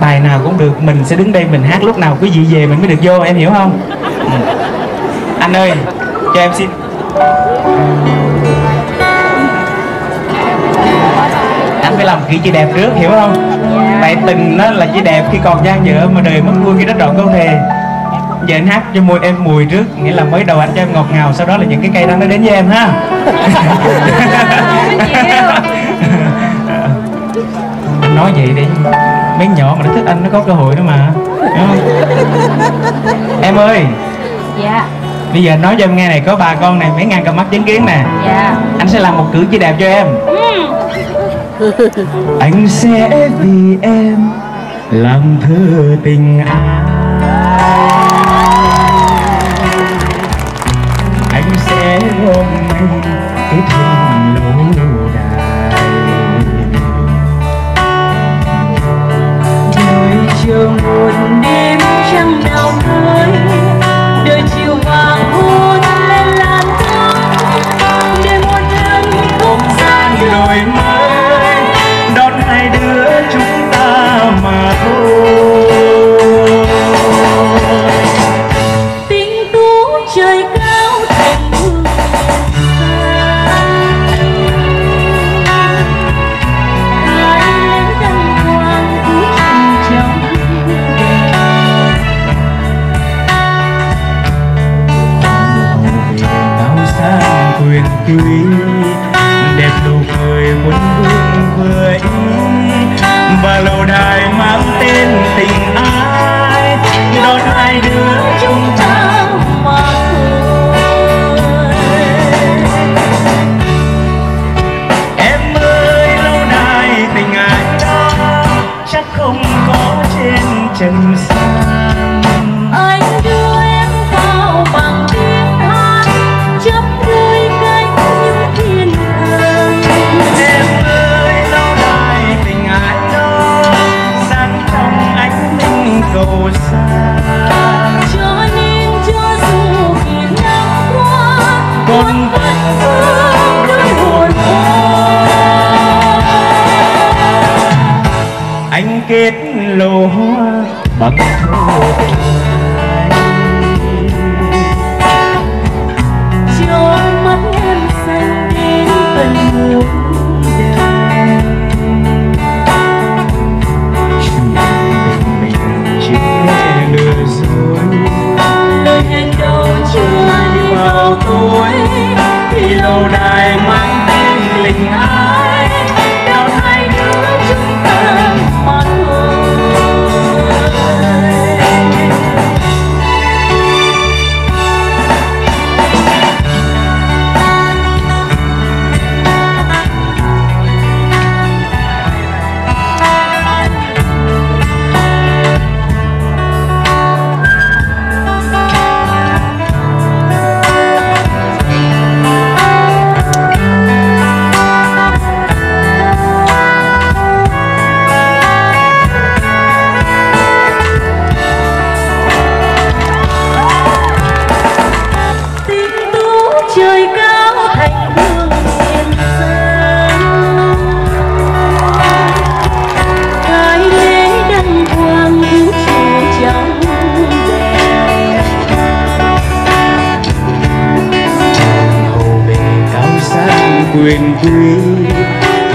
bài nào cũng được mình sẽ đứng đây mình hát lúc nào quý vị về mình mới được vô em hiểu không? Ừ. anh ơi cho em xin. Anh phải làm kỹ chữ đẹp trước hiểu không? Tại tình nó là chỉ đẹp khi còn gian dở mà đời mất vui khi đất trọn câu thề. Giờ anh hát cho môi em mùi trước nghĩa là mới đầu anh cho em ngọt ngào sau đó là những cái cây đó nó đến với em ha nói vậy đi. Mấy nhỏ mà nó thích anh nó có cơ hội đó mà. Không? Em ơi. Dạ. Bây giờ nói cho em nghe này có bà con này mấy ngàn cặp mắt chứng kiến nè. Dạ. Anh sẽ làm một cử chỉ đẹp cho em. Anh sẽ vì em làm thơ tình ai quyền quý. Đẹp nụ cười quân vương vừa ý. Và lâu đài xa cho nên cho dù biển năm qua con vẫn vương đôi hồn anh kết lô hoa bằng thơ quý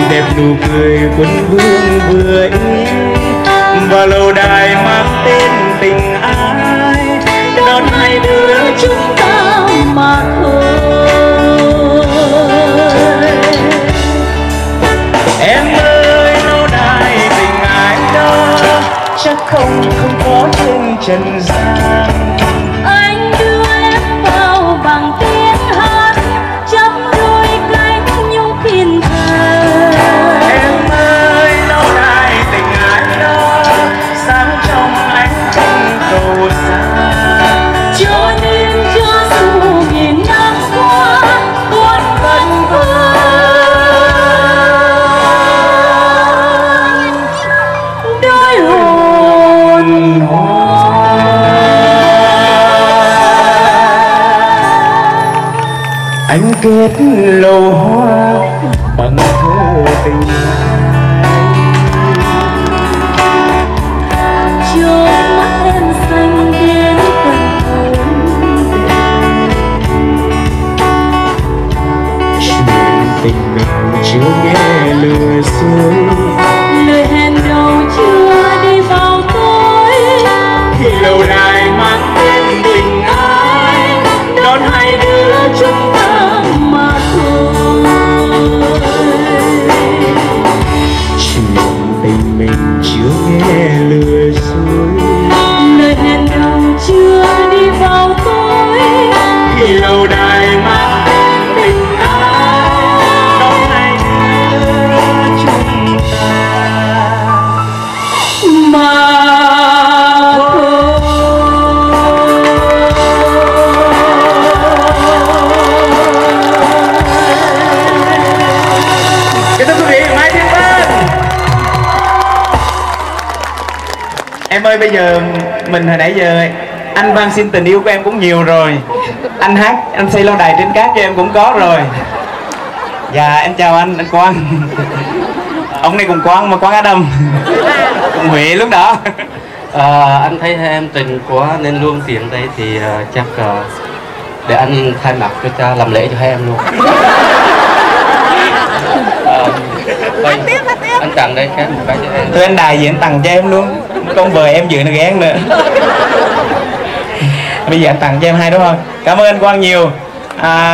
đẹp nụ cười quân vương vừa ý. Và lâu đài mang tên tình ai. Đón hai đứa chúng ta mà thôi. Kết lầu hoa bằng thơ tình Em ơi bây giờ mình hồi nãy giờ anh van xin tình yêu của em cũng nhiều rồi. Anh hát, anh xây lâu đài trên cát cho em cũng có rồi. Dạ em chào anh, anh Quang. Ông này cùng Quang mà Quang Á Đâm Cùng Huệ lúc đó. À, anh thấy em tình quá nên luôn tiện đây thì à, chắc à, để anh thay mặt cho cha làm lễ cho hai em luôn. À, thôi, anh tặng đây cái một cái cho em. Thưa anh Đài gì anh tặng cho em luôn con vừa em dự nó ghen nữa. Bây giờ anh tặng cho em hai đúng không Cảm ơn anh Quang nhiều. À,